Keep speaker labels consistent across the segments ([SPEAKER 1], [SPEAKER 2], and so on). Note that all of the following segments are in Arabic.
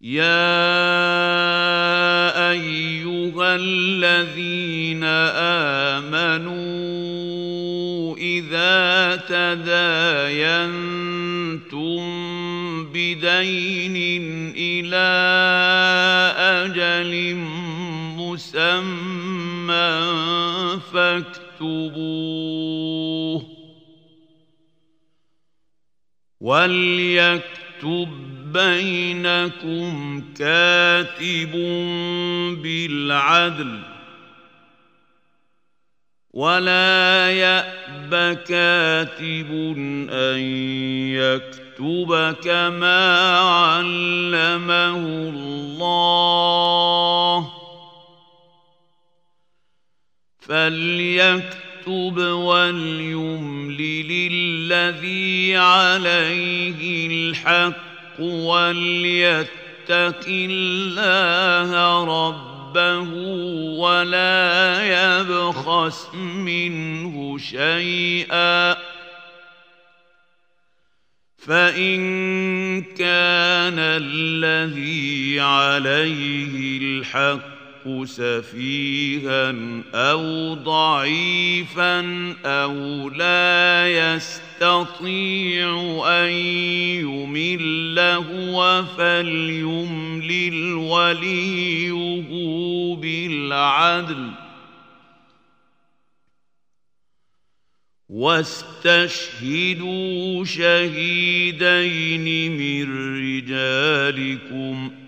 [SPEAKER 1] يا ايها الذين امنوا اذا تداينتم بدين إلى أجل مسمى فاكتبوه وليكتب بينكم كاتب بالعدل ولا يأب كاتب أن يكتب كما علمه الله فليكتب يكتب وليملل الذي عليه الحق وليتق الله ربه ولا يبخس منه شيئا. فإن كان الذي عليه الحق سفيها أو ضعيفا أو لا يستطيع أن يمل هو فليملل وليه بالعدل. واستشهدوا شهيدين من رجالكم.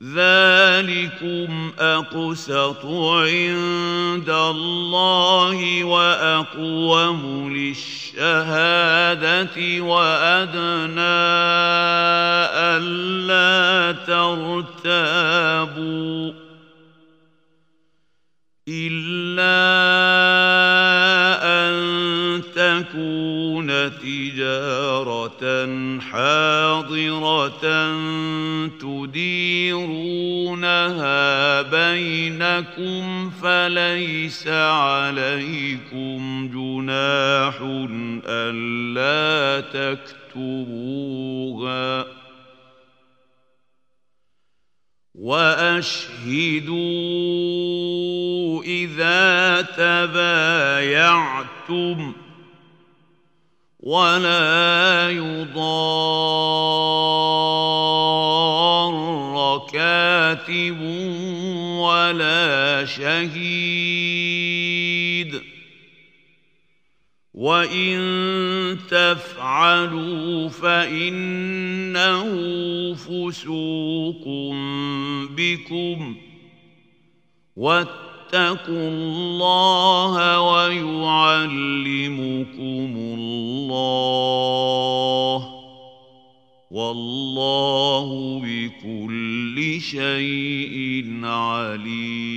[SPEAKER 1] ذلكم اقسط عند الله واقوم للشهاده وادنى الا ترتابوا الا ان تكون تديرونها بينكم فليس عليكم جناح الا تكتبوها واشهدوا اذا تبايعتم ولا يضار كاتب ولا شهيد وان تفعلوا فانه فسوق بكم واتقوا الله ويعلمكم الله والله بكل شيء عليم.